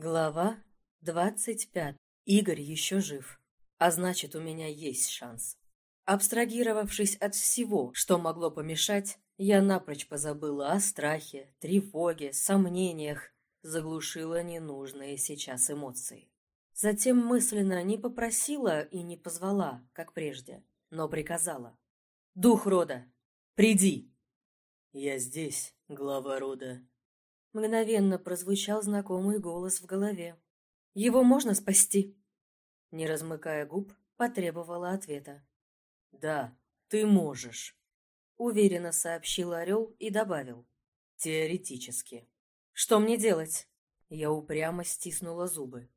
Глава двадцать пять. Игорь еще жив. А значит, у меня есть шанс. Абстрагировавшись от всего, что могло помешать, я напрочь позабыла о страхе, тревоге, сомнениях, заглушила ненужные сейчас эмоции. Затем мысленно не попросила и не позвала, как прежде, но приказала. «Дух рода, приди!» «Я здесь, глава рода», Мгновенно прозвучал знакомый голос в голове. «Его можно спасти?» Не размыкая губ, потребовала ответа. «Да, ты можешь», — уверенно сообщил Орел и добавил. «Теоретически». «Что мне делать?» Я упрямо стиснула зубы.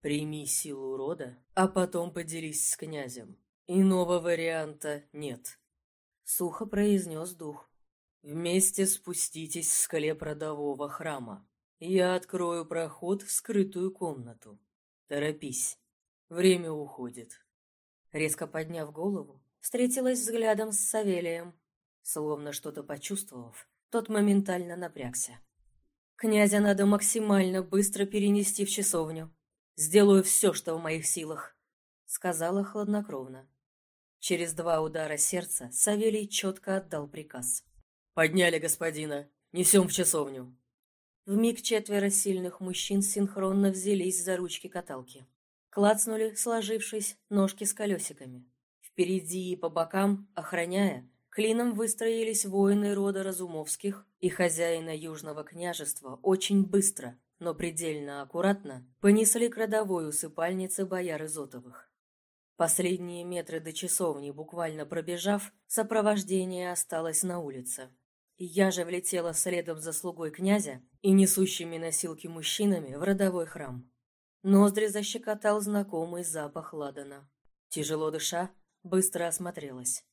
«Прими силу рода, а потом поделись с князем. Иного варианта нет», — сухо произнес дух. Вместе спуститесь в склеп родового храма. Я открою проход в скрытую комнату. Торопись. Время уходит. Резко подняв голову, встретилась взглядом с Савелием. Словно что-то почувствовав, тот моментально напрягся. «Князя надо максимально быстро перенести в часовню. Сделаю все, что в моих силах», — сказала хладнокровно. Через два удара сердца Савелий четко отдал приказ. «Подняли господина! Несем в часовню!» Вмиг четверо сильных мужчин синхронно взялись за ручки каталки. Клацнули, сложившись, ножки с колесиками. Впереди и по бокам, охраняя, клином выстроились воины рода Разумовских и хозяина Южного княжества очень быстро, но предельно аккуратно понесли к родовой усыпальнице бояр Изотовых. Последние метры до часовни буквально пробежав, сопровождение осталось на улице. Я же влетела следом за слугой князя и несущими носилки мужчинами в родовой храм. Ноздри защекотал знакомый запах ладана. Тяжело дыша, быстро осмотрелась.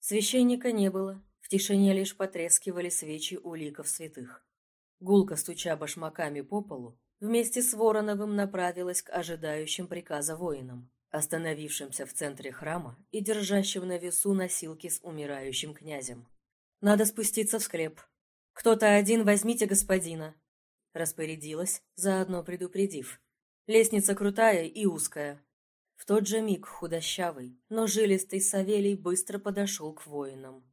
Священника не было, в тишине лишь потрескивали свечи уликов святых. Гулко стуча башмаками по полу, вместе с Вороновым направилась к ожидающим приказа воинам, остановившимся в центре храма и держащим на весу носилки с умирающим князем. Надо спуститься в склеп. Кто-то один возьмите господина. Распорядилась, заодно предупредив. Лестница крутая и узкая. В тот же миг худощавый, но жилистый Савелий быстро подошел к воинам.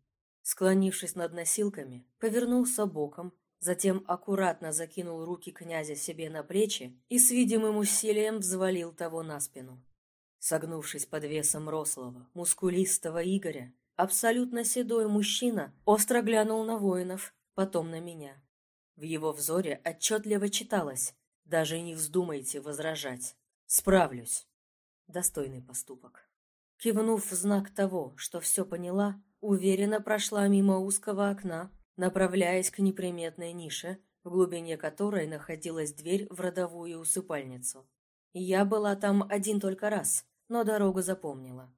Склонившись над носилками, повернулся боком, затем аккуратно закинул руки князя себе на плечи и с видимым усилием взвалил того на спину. Согнувшись под весом рослого, мускулистого Игоря, Абсолютно седой мужчина остро глянул на воинов, потом на меня. В его взоре отчетливо читалось «Даже не вздумайте возражать. Справлюсь». Достойный поступок. Кивнув в знак того, что все поняла, уверенно прошла мимо узкого окна, направляясь к неприметной нише, в глубине которой находилась дверь в родовую усыпальницу. Я была там один только раз, но дорогу запомнила.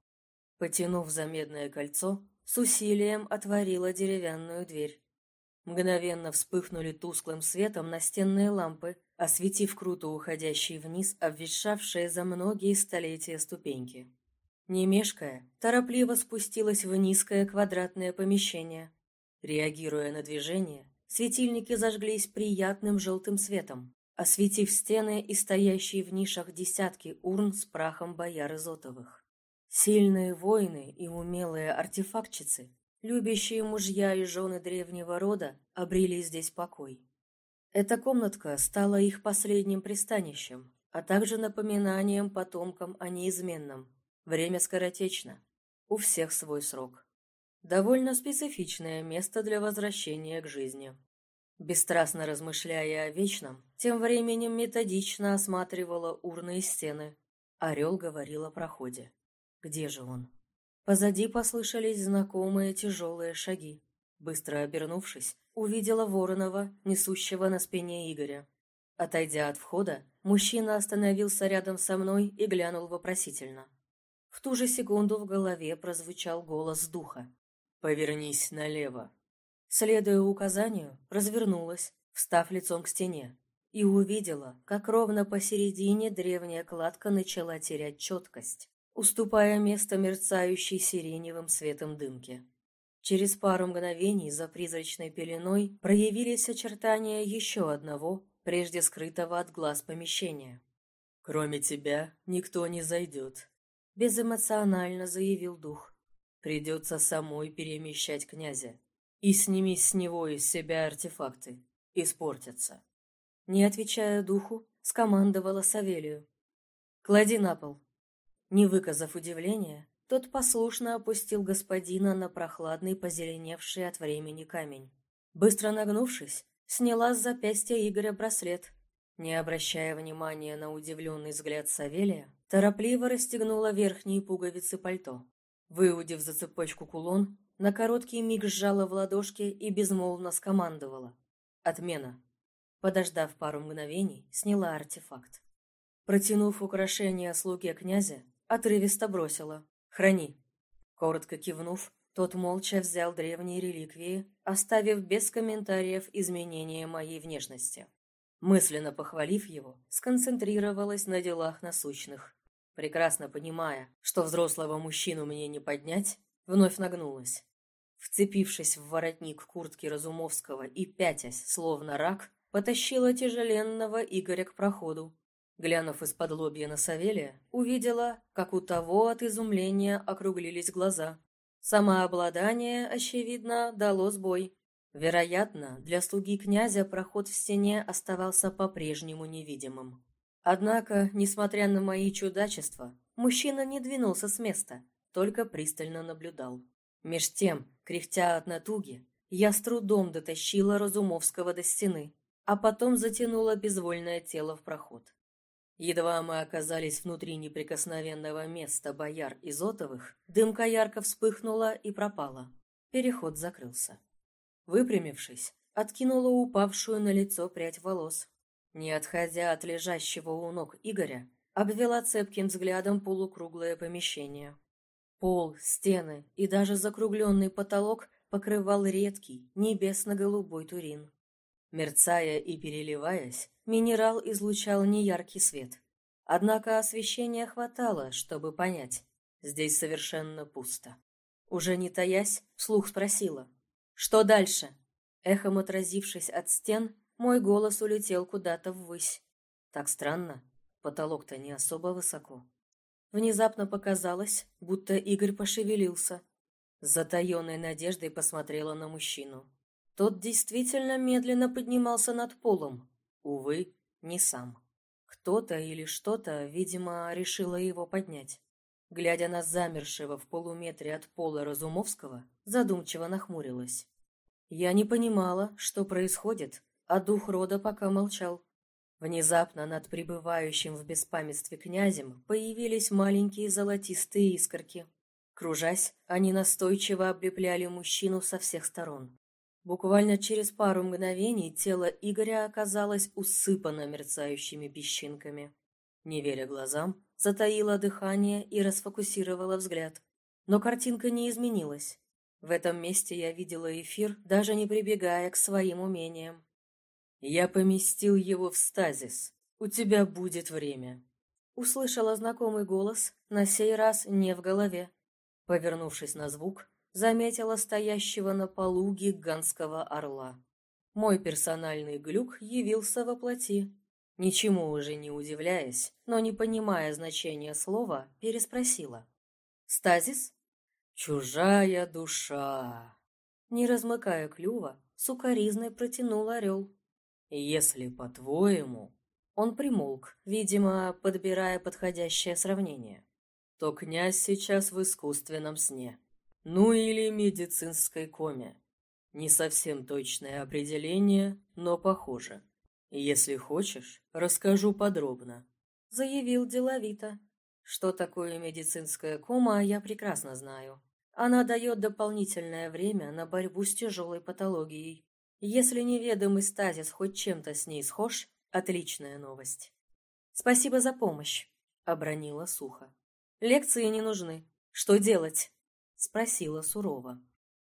Потянув за медное кольцо, с усилием отворила деревянную дверь. Мгновенно вспыхнули тусклым светом настенные лампы, осветив круто уходящие вниз обветшавшие за многие столетия ступеньки. Не мешкая, торопливо спустилась в низкое квадратное помещение. Реагируя на движение, светильники зажглись приятным желтым светом, осветив стены и стоящие в нишах десятки урн с прахом бояр Изотовых. Сильные воины и умелые артефактчицы, любящие мужья и жены древнего рода, обрели здесь покой. Эта комнатка стала их последним пристанищем, а также напоминанием потомкам о неизменном. Время скоротечно. У всех свой срок. Довольно специфичное место для возвращения к жизни. Бесстрастно размышляя о вечном, тем временем методично осматривала урны и стены. Орел говорил о проходе. Где же он? Позади послышались знакомые тяжелые шаги. Быстро обернувшись, увидела Воронова, несущего на спине Игоря. Отойдя от входа, мужчина остановился рядом со мной и глянул вопросительно. В ту же секунду в голове прозвучал голос духа. «Повернись налево». Следуя указанию, развернулась, встав лицом к стене, и увидела, как ровно посередине древняя кладка начала терять четкость уступая место мерцающей сиреневым светом дымке. Через пару мгновений за призрачной пеленой проявились очертания еще одного, прежде скрытого от глаз помещения. «Кроме тебя никто не зайдет», — безэмоционально заявил дух. «Придется самой перемещать князя. И сними с него из себя артефакты. Испортятся». Не отвечая духу, скомандовала Савелию. «Клади на пол». Не выказав удивления, тот послушно опустил господина на прохладный, позеленевший от времени камень. Быстро нагнувшись, сняла с запястья Игоря браслет. Не обращая внимания на удивленный взгляд Савелия, торопливо расстегнула верхние пуговицы пальто. Выудив за цепочку кулон, на короткий миг сжала в ладошке и безмолвно скомандовала. «Отмена». Подождав пару мгновений, сняла артефакт. Протянув украшение слуге князя, отрывисто бросила. «Храни». Коротко кивнув, тот молча взял древние реликвии, оставив без комментариев изменения моей внешности. Мысленно похвалив его, сконцентрировалась на делах насущных. Прекрасно понимая, что взрослого мужчину мне не поднять, вновь нагнулась. Вцепившись в воротник куртки Разумовского и пятясь, словно рак, потащила тяжеленного Игоря к проходу, Глянув из-под лобья на Савелия, увидела, как у того от изумления округлились глаза. Самообладание, очевидно, дало сбой. Вероятно, для слуги князя проход в стене оставался по-прежнему невидимым. Однако, несмотря на мои чудачества, мужчина не двинулся с места, только пристально наблюдал. Меж тем, кряхтя от натуги, я с трудом дотащила Разумовского до стены, а потом затянула безвольное тело в проход. Едва мы оказались внутри неприкосновенного места бояр Изотовых, дымка ярко вспыхнула и пропала. Переход закрылся. Выпрямившись, откинула упавшую на лицо прядь волос. Не отходя от лежащего у ног Игоря, обвела цепким взглядом полукруглое помещение. Пол, стены и даже закругленный потолок покрывал редкий, небесно-голубой турин. Мерцая и переливаясь, минерал излучал неяркий свет. Однако освещения хватало, чтобы понять, здесь совершенно пусто. Уже не таясь, вслух спросила. «Что дальше?» Эхом отразившись от стен, мой голос улетел куда-то ввысь. Так странно, потолок-то не особо высоко. Внезапно показалось, будто Игорь пошевелился. С затаенной надеждой посмотрела на мужчину. Тот действительно медленно поднимался над полом. Увы, не сам. Кто-то или что-то, видимо, решило его поднять. Глядя на замершего в полуметре от пола Разумовского, задумчиво нахмурилась. Я не понимала, что происходит, а дух рода пока молчал. Внезапно над пребывающим в беспамятстве князем появились маленькие золотистые искорки. Кружась, они настойчиво облепляли мужчину со всех сторон. Буквально через пару мгновений тело Игоря оказалось усыпано мерцающими песчинками. Не веря глазам, затаила дыхание и расфокусировала взгляд. Но картинка не изменилась. В этом месте я видела эфир, даже не прибегая к своим умениям. «Я поместил его в стазис. У тебя будет время». Услышала знакомый голос, на сей раз не в голове. Повернувшись на звук, заметила стоящего на полу гигантского орла. Мой персональный глюк явился во плоти. Ничему уже не удивляясь, но не понимая значения слова, переспросила. «Стазис?» «Чужая душа!» Не размыкая клюва, сукоризной протянул орел. «Если по-твоему...» Он примолк, видимо, подбирая подходящее сравнение. «То князь сейчас в искусственном сне. Ну или медицинской коме. Не совсем точное определение, но похоже. Если хочешь, расскажу подробно. Заявил деловито. Что такое медицинская кома, я прекрасно знаю. Она дает дополнительное время на борьбу с тяжелой патологией. Если неведомый стазис хоть чем-то с ней схож, отличная новость. Спасибо за помощь, обронила сухо. Лекции не нужны. Что делать? Спросила сурово.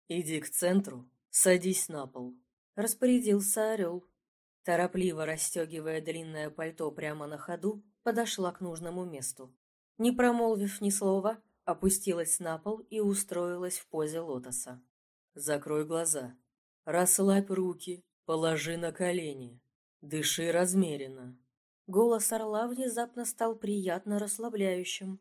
«Иди к центру, садись на пол», — распорядился орел. Торопливо расстегивая длинное пальто прямо на ходу, подошла к нужному месту. Не промолвив ни слова, опустилась на пол и устроилась в позе лотоса. «Закрой глаза. Расслабь руки, положи на колени. Дыши размеренно. Голос орла внезапно стал приятно расслабляющим.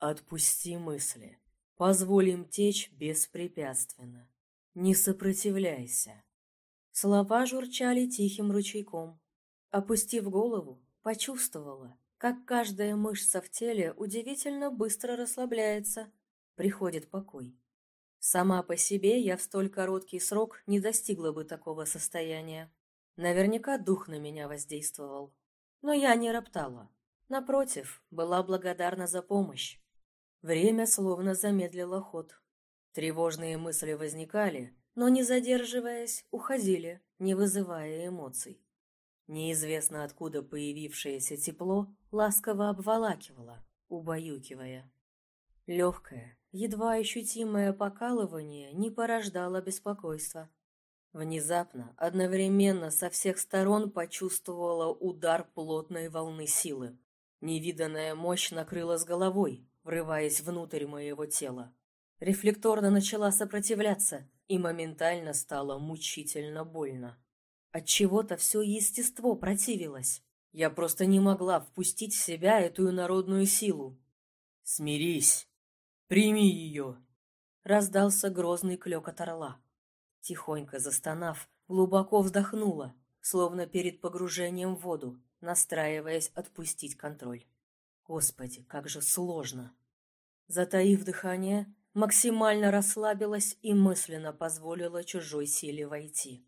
Отпусти мысли. Позволь им течь беспрепятственно. Не сопротивляйся. Слова журчали тихим ручейком. Опустив голову, почувствовала, как каждая мышца в теле удивительно быстро расслабляется, приходит покой. Сама по себе я в столь короткий срок не достигла бы такого состояния. Наверняка дух на меня воздействовал. Но я не роптала. Напротив, была благодарна за помощь. Время словно замедлило ход. Тревожные мысли возникали, но, не задерживаясь, уходили, не вызывая эмоций. Неизвестно откуда появившееся тепло ласково обволакивало, убаюкивая. Легкое, едва ощутимое покалывание не порождало беспокойства. Внезапно, одновременно со всех сторон почувствовала удар плотной волны силы. Невиданная мощь накрыла с головой, врываясь внутрь моего тела. Рефлекторно начала сопротивляться, и моментально стало мучительно больно. От чего-то все естество противилось. Я просто не могла впустить в себя эту народную силу. «Смирись! Прими ее!» Раздался грозный клёкот орла. Тихонько застонав, глубоко вздохнула, словно перед погружением в воду, настраиваясь отпустить контроль. Господи, как же сложно! Затаив дыхание, максимально расслабилась и мысленно позволила чужой силе войти.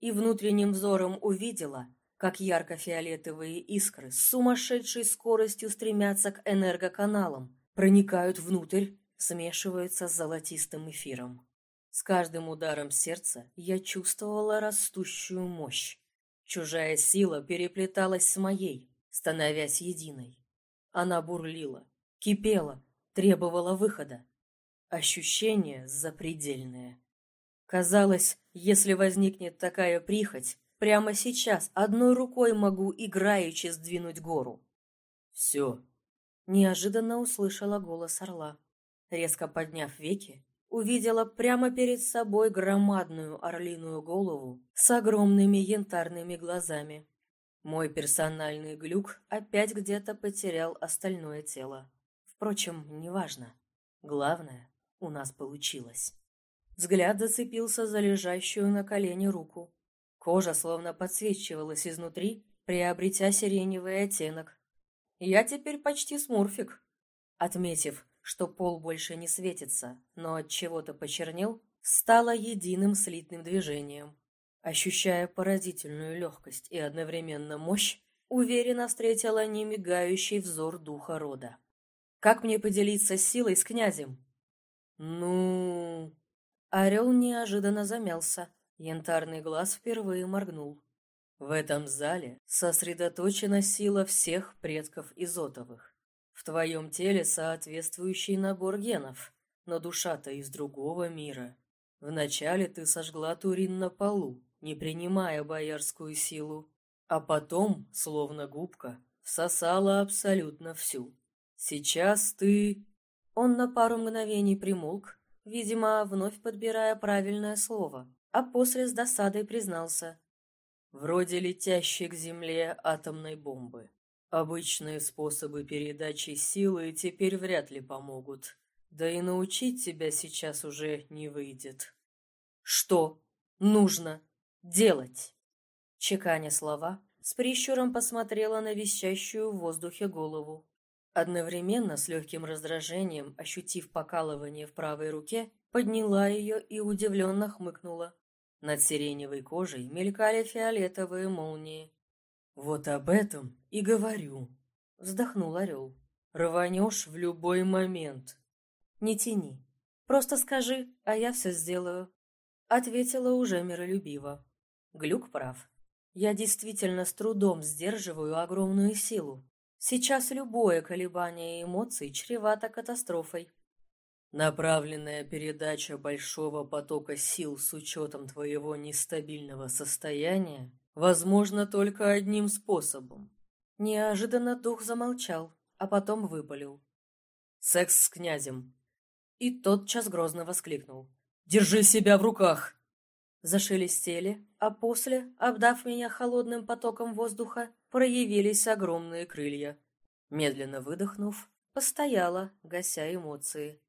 И внутренним взором увидела, как ярко-фиолетовые искры с сумасшедшей скоростью стремятся к энергоканалам, проникают внутрь, смешиваются с золотистым эфиром. С каждым ударом сердца я чувствовала растущую мощь. Чужая сила переплеталась с моей, становясь единой. Она бурлила, кипела, требовала выхода. Ощущение запредельное. Казалось, если возникнет такая прихоть, прямо сейчас одной рукой могу играючи сдвинуть гору. «Все!» Неожиданно услышала голос орла. Резко подняв веки, увидела прямо перед собой громадную орлиную голову с огромными янтарными глазами. Мой персональный глюк опять где-то потерял остальное тело. Впрочем, неважно. Главное, у нас получилось. Взгляд зацепился за лежащую на колене руку. Кожа словно подсвечивалась изнутри, приобретя сиреневый оттенок. Я теперь почти смурфик. Отметив, что пол больше не светится, но от чего-то почернел, стало единым слитным движением. Ощущая поразительную легкость и одновременно мощь, уверенно встретила немигающий взор духа рода. «Как мне поделиться силой с князем?» «Ну...» Орел неожиданно замялся. Янтарный глаз впервые моргнул. «В этом зале сосредоточена сила всех предков Изотовых. В твоем теле соответствующий набор генов, но душа-то из другого мира. Вначале ты сожгла Турин на полу, не принимая боярскую силу, а потом, словно губка, всосала абсолютно всю. Сейчас ты...» Он на пару мгновений примолк, видимо, вновь подбирая правильное слово, а после с досадой признался. «Вроде летящей к земле атомной бомбы. Обычные способы передачи силы теперь вряд ли помогут. Да и научить тебя сейчас уже не выйдет. Что нужно делать? Чеканя слова, с прищуром посмотрела на висящую в воздухе голову. Одновременно с легким раздражением, ощутив покалывание в правой руке, подняла ее и удивленно хмыкнула. Над сиреневой кожей мелькали фиолетовые молнии. «Вот об этом и говорю», — вздохнул орел. «Рванешь в любой момент». «Не тяни. Просто скажи, а я все сделаю», — ответила уже миролюбиво. Глюк прав. Я действительно с трудом сдерживаю огромную силу. Сейчас любое колебание эмоций чревато катастрофой. Направленная передача большого потока сил с учетом твоего нестабильного состояния Возможно, только одним способом. Неожиданно дух замолчал, а потом выпалил. Секс с князем. И тотчас грозно воскликнул. «Держи себя в руках!» Зашелестели, а после, обдав меня холодным потоком воздуха, проявились огромные крылья. Медленно выдохнув, постояла, гася эмоции.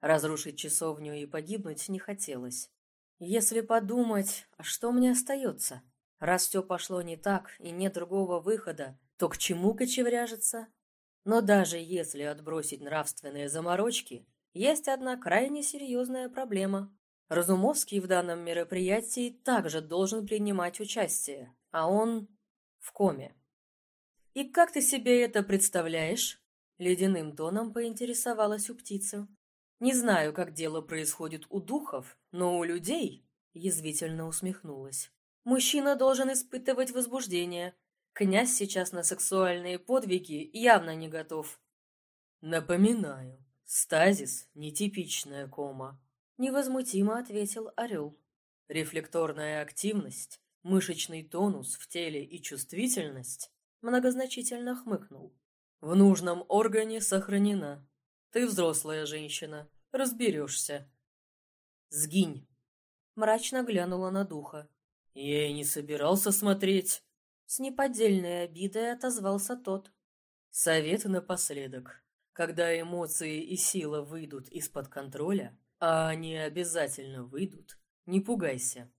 Разрушить часовню и погибнуть не хотелось. Если подумать, а что мне остается? Раз все пошло не так и нет другого выхода, то к чему кочевряжиться? Но даже если отбросить нравственные заморочки, есть одна крайне серьезная проблема. Разумовский в данном мероприятии также должен принимать участие, а он в коме. «И как ты себе это представляешь?» Ледяным тоном поинтересовалась у птицы. Не знаю, как дело происходит у духов, но у людей, язвительно усмехнулась. Мужчина должен испытывать возбуждение. Князь сейчас на сексуальные подвиги явно не готов. Напоминаю, стазис – нетипичная кома. Невозмутимо ответил орел. Рефлекторная активность, мышечный тонус в теле и чувствительность многозначительно хмыкнул. В нужном органе сохранена. Ты взрослая женщина, разберешься. Сгинь. Мрачно глянула на духа. Я и не собирался смотреть. С неподдельной обидой отозвался тот. Совет напоследок. Когда эмоции и сила выйдут из-под контроля, а они обязательно выйдут, не пугайся.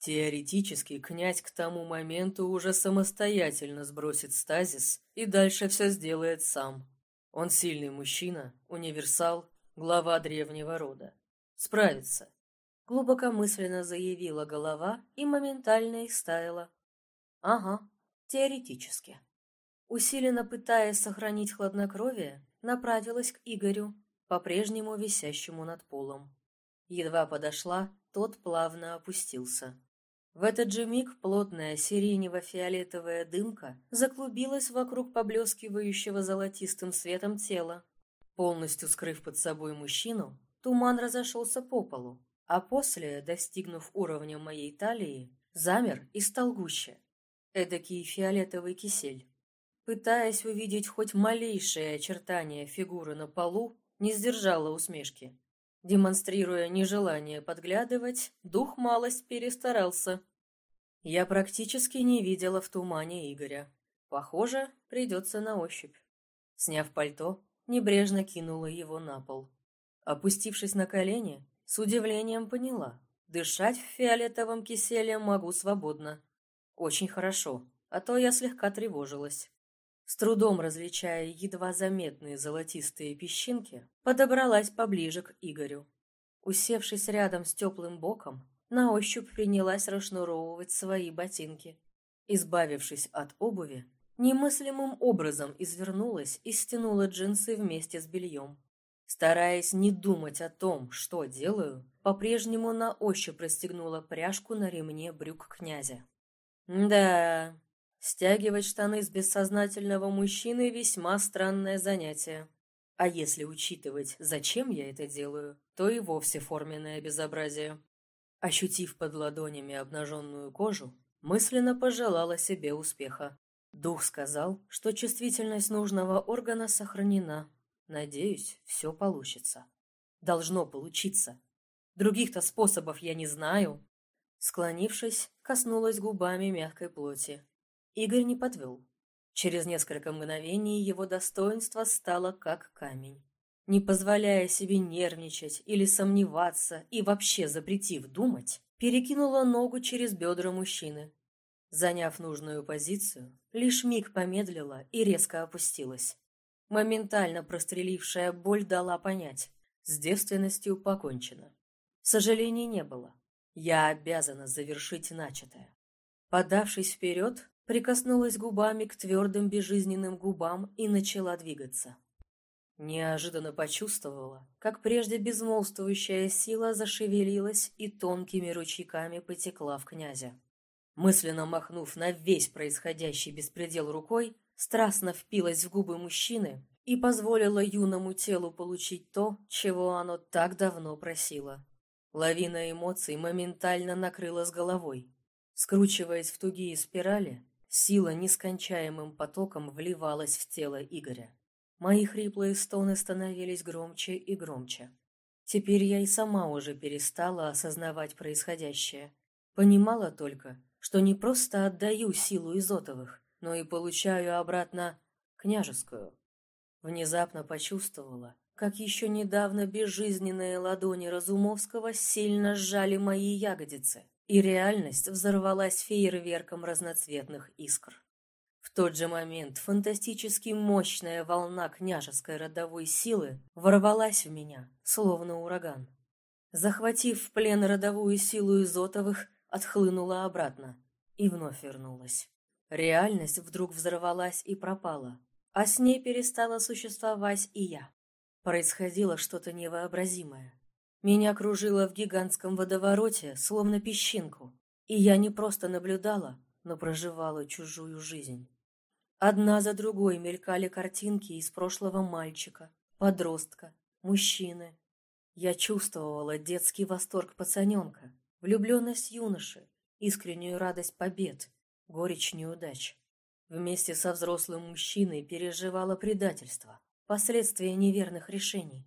Теоретически князь к тому моменту уже самостоятельно сбросит стазис и дальше все сделает сам. Он сильный мужчина, универсал, глава древнего рода. Справится. Глубокомысленно заявила голова и моментально истаяла. Ага, теоретически. Усиленно пытаясь сохранить хладнокровие, направилась к Игорю, по-прежнему висящему над полом. Едва подошла, тот плавно опустился. В этот же миг плотная сиренево-фиолетовая дымка заклубилась вокруг поблескивающего золотистым светом тела. Полностью скрыв под собой мужчину, туман разошелся по полу, а после, достигнув уровня моей талии, замер и стал гуще. Эдакий фиолетовый кисель. Пытаясь увидеть хоть малейшее очертание фигуры на полу, не сдержала усмешки. Демонстрируя нежелание подглядывать, дух малость перестарался. Я практически не видела в тумане Игоря. Похоже, придется на ощупь. Сняв пальто, небрежно кинула его на пол. Опустившись на колени, с удивлением поняла. Дышать в фиолетовом киселе могу свободно. Очень хорошо, а то я слегка тревожилась. С трудом различая едва заметные золотистые песчинки, подобралась поближе к Игорю. Усевшись рядом с теплым боком, на ощупь принялась расшнуровывать свои ботинки. Избавившись от обуви, немыслимым образом извернулась и стянула джинсы вместе с бельем. Стараясь не думать о том, что делаю, по-прежнему на ощупь расстегнула пряжку на ремне брюк князя. Да, Стягивать штаны с бессознательного мужчины весьма странное занятие. А если учитывать, зачем я это делаю, то и вовсе форменное безобразие. Ощутив под ладонями обнаженную кожу, мысленно пожелала себе успеха. Дух сказал, что чувствительность нужного органа сохранена. Надеюсь, все получится. Должно получиться. Других-то способов я не знаю. Склонившись, коснулась губами мягкой плоти. Игорь не подвел. Через несколько мгновений его достоинство стало как камень. Не позволяя себе нервничать или сомневаться и вообще запретив думать, перекинула ногу через бедра мужчины. Заняв нужную позицию, лишь миг помедлила и резко опустилась. Моментально прострелившая боль дала понять, с девственностью покончено. Сожалений не было. Я обязана завершить начатое. Подавшись вперед, прикоснулась губами к твердым безжизненным губам и начала двигаться. Неожиданно почувствовала, как прежде безмолвствующая сила зашевелилась и тонкими ручейками потекла в князя. Мысленно махнув на весь происходящий беспредел рукой, страстно впилась в губы мужчины и позволила юному телу получить то, чего оно так давно просило. Лавина эмоций моментально накрыла с головой. Скручиваясь в тугие спирали, Сила нескончаемым потоком вливалась в тело Игоря. Мои хриплые стоны становились громче и громче. Теперь я и сама уже перестала осознавать происходящее. Понимала только, что не просто отдаю силу Изотовых, но и получаю обратно княжескую. Внезапно почувствовала, как еще недавно безжизненные ладони Разумовского сильно сжали мои ягодицы, и реальность взорвалась фейерверком разноцветных искр. В тот же момент фантастически мощная волна княжеской родовой силы ворвалась в меня, словно ураган. Захватив в плен родовую силу Изотовых, отхлынула обратно и вновь вернулась. Реальность вдруг взорвалась и пропала, а с ней перестала существовать и я. Происходило что-то невообразимое. Меня кружило в гигантском водовороте, словно песчинку, и я не просто наблюдала, но проживала чужую жизнь. Одна за другой мелькали картинки из прошлого мальчика, подростка, мужчины. Я чувствовала детский восторг пацаненка, влюбленность юноши, искреннюю радость побед, горечь неудач. Вместе со взрослым мужчиной переживала предательство, последствия неверных решений.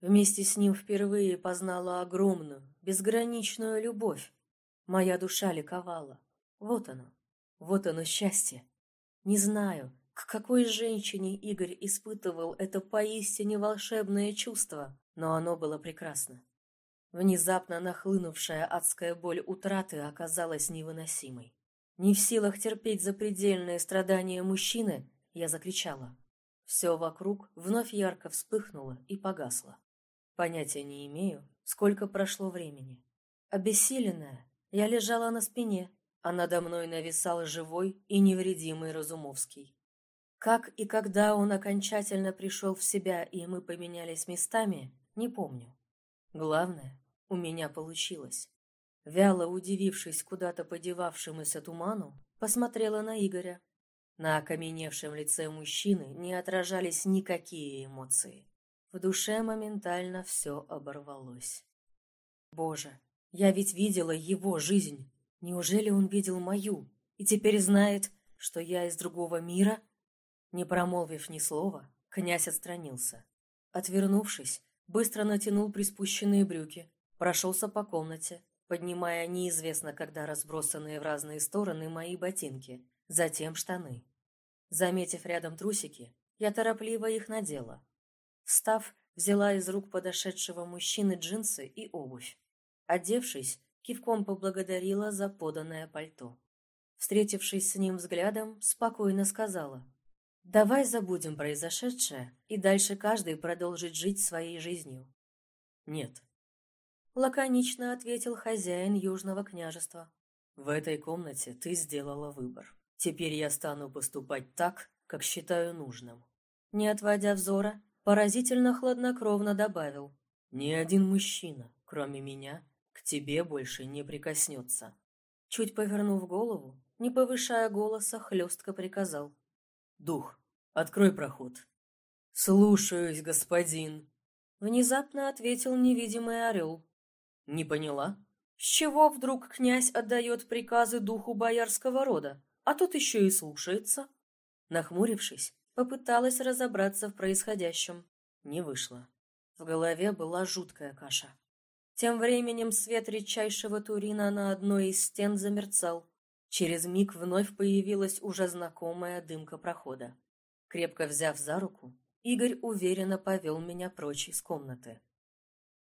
Вместе с ним впервые познала огромную, безграничную любовь. Моя душа ликовала. Вот оно, вот оно счастье. Не знаю, к какой женщине Игорь испытывал это поистине волшебное чувство, но оно было прекрасно. Внезапно нахлынувшая адская боль утраты оказалась невыносимой. Не в силах терпеть запредельные страдания мужчины, я закричала. Все вокруг вновь ярко вспыхнуло и погасло. Понятия не имею, сколько прошло времени. Обессиленная, я лежала на спине, а надо мной нависал живой и невредимый Разумовский. Как и когда он окончательно пришел в себя и мы поменялись местами, не помню. Главное, у меня получилось. Вяло удивившись куда-то подевавшемуся туману, посмотрела на Игоря. На окаменевшем лице мужчины не отражались никакие эмоции. В душе моментально все оборвалось. Боже, я ведь видела его жизнь. Неужели он видел мою и теперь знает, что я из другого мира? Не промолвив ни слова, князь отстранился. Отвернувшись, быстро натянул приспущенные брюки, прошелся по комнате, поднимая неизвестно когда разбросанные в разные стороны мои ботинки, затем штаны. Заметив рядом трусики, я торопливо их надела. Встав, взяла из рук подошедшего мужчины джинсы и обувь. Одевшись, кивком поблагодарила за поданное пальто. Встретившись с ним взглядом, спокойно сказала. «Давай забудем произошедшее, и дальше каждый продолжит жить своей жизнью». «Нет», лаконично ответил хозяин Южного княжества. В этой комнате ты сделала выбор. Теперь я стану поступать так, как считаю нужным. Не отводя взора, поразительно хладнокровно добавил. Ни один мужчина, кроме меня, к тебе больше не прикоснется. Чуть повернув голову, не повышая голоса, хлестко приказал. «Дух, открой проход». «Слушаюсь, господин», — внезапно ответил невидимый орел. Не поняла? С чего вдруг князь отдает приказы духу боярского рода, а тот еще и слушается? Нахмурившись, попыталась разобраться в происходящем. Не вышло. В голове была жуткая каша. Тем временем свет редчайшего Турина на одной из стен замерцал. Через миг вновь появилась уже знакомая дымка прохода. Крепко взяв за руку, Игорь уверенно повел меня прочь из комнаты.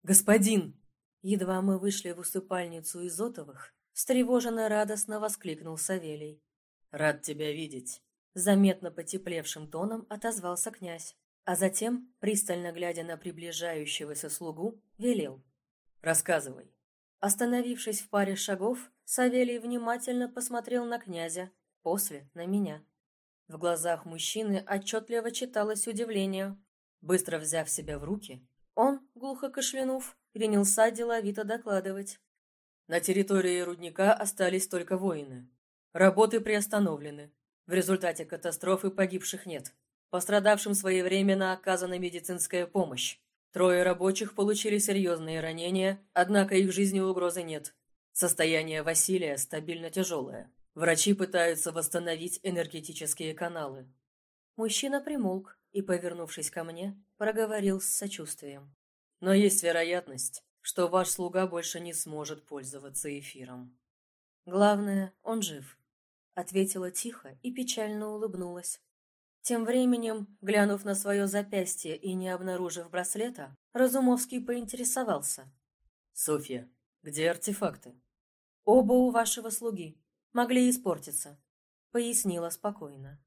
«Господин!» Едва мы вышли в усыпальницу Изотовых, встревоженно радостно воскликнул Савелий. «Рад тебя видеть!» Заметно потеплевшим тоном отозвался князь, а затем, пристально глядя на приближающегося слугу, велел. «Рассказывай». Остановившись в паре шагов, Савелий внимательно посмотрел на князя, после — на меня. В глазах мужчины отчетливо читалось удивление. Быстро взяв себя в руки, он, глухо кашлянув, принялся деловито докладывать. На территории рудника остались только воины. Работы приостановлены. В результате катастрофы погибших нет. Пострадавшим своевременно оказана медицинская помощь. Трое рабочих получили серьезные ранения, однако их жизни угрозы нет. Состояние Василия стабильно тяжелое. Врачи пытаются восстановить энергетические каналы. Мужчина примолк и, повернувшись ко мне, проговорил с сочувствием. Но есть вероятность, что ваш слуга больше не сможет пользоваться эфиром. Главное, он жив. Ответила тихо и печально улыбнулась. Тем временем, глянув на свое запястье и не обнаружив браслета, Разумовский поинтересовался. «Софья, где артефакты?» «Оба у вашего слуги. Могли испортиться», — пояснила спокойно.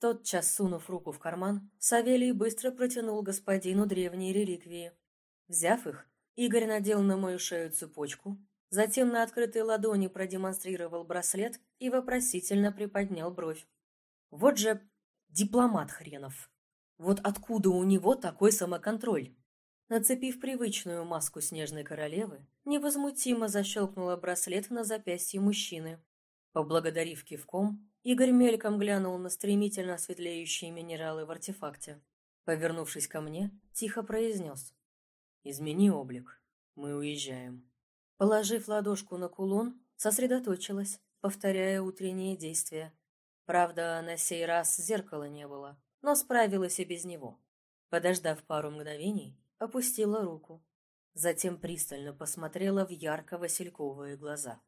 Тотчас, сунув руку в карман, Савелий быстро протянул господину древние реликвии. Взяв их, Игорь надел на мою шею цепочку, затем на открытой ладони продемонстрировал браслет и вопросительно приподнял бровь. Вот же дипломат хренов! Вот откуда у него такой самоконтроль? Нацепив привычную маску снежной королевы, невозмутимо защелкнула браслет на запястье мужчины. Поблагодарив кивком, Игорь мельком глянул на стремительно светлеющие минералы в артефакте. Повернувшись ко мне, тихо произнес. «Измени облик. Мы уезжаем». Положив ладошку на кулон, сосредоточилась, повторяя утренние действия. Правда, на сей раз зеркала не было, но справилась и без него. Подождав пару мгновений, опустила руку. Затем пристально посмотрела в ярко-васильковые глаза.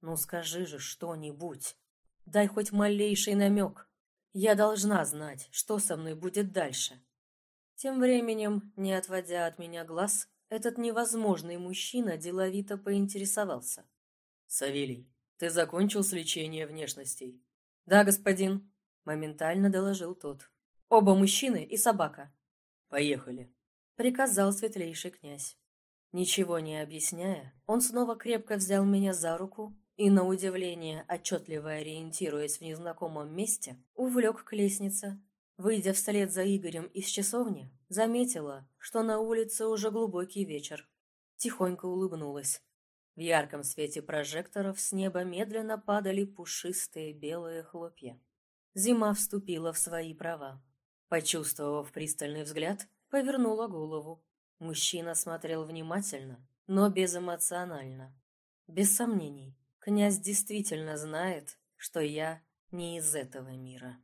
«Ну скажи же что-нибудь!» Дай хоть малейший намек. Я должна знать, что со мной будет дальше. Тем временем, не отводя от меня глаз, этот невозможный мужчина деловито поинтересовался. «Савелий, ты закончил с лечением внешностей?» «Да, господин», — моментально доложил тот. «Оба мужчины и собака». «Поехали», — приказал светлейший князь. Ничего не объясняя, он снова крепко взял меня за руку и, на удивление, отчетливо ориентируясь в незнакомом месте, увлек к лестнице. Выйдя вслед за Игорем из часовни, заметила, что на улице уже глубокий вечер. Тихонько улыбнулась. В ярком свете прожекторов с неба медленно падали пушистые белые хлопья. Зима вступила в свои права. Почувствовав пристальный взгляд, повернула голову. Мужчина смотрел внимательно, но безэмоционально. Без сомнений, Князь действительно знает, что я не из этого мира.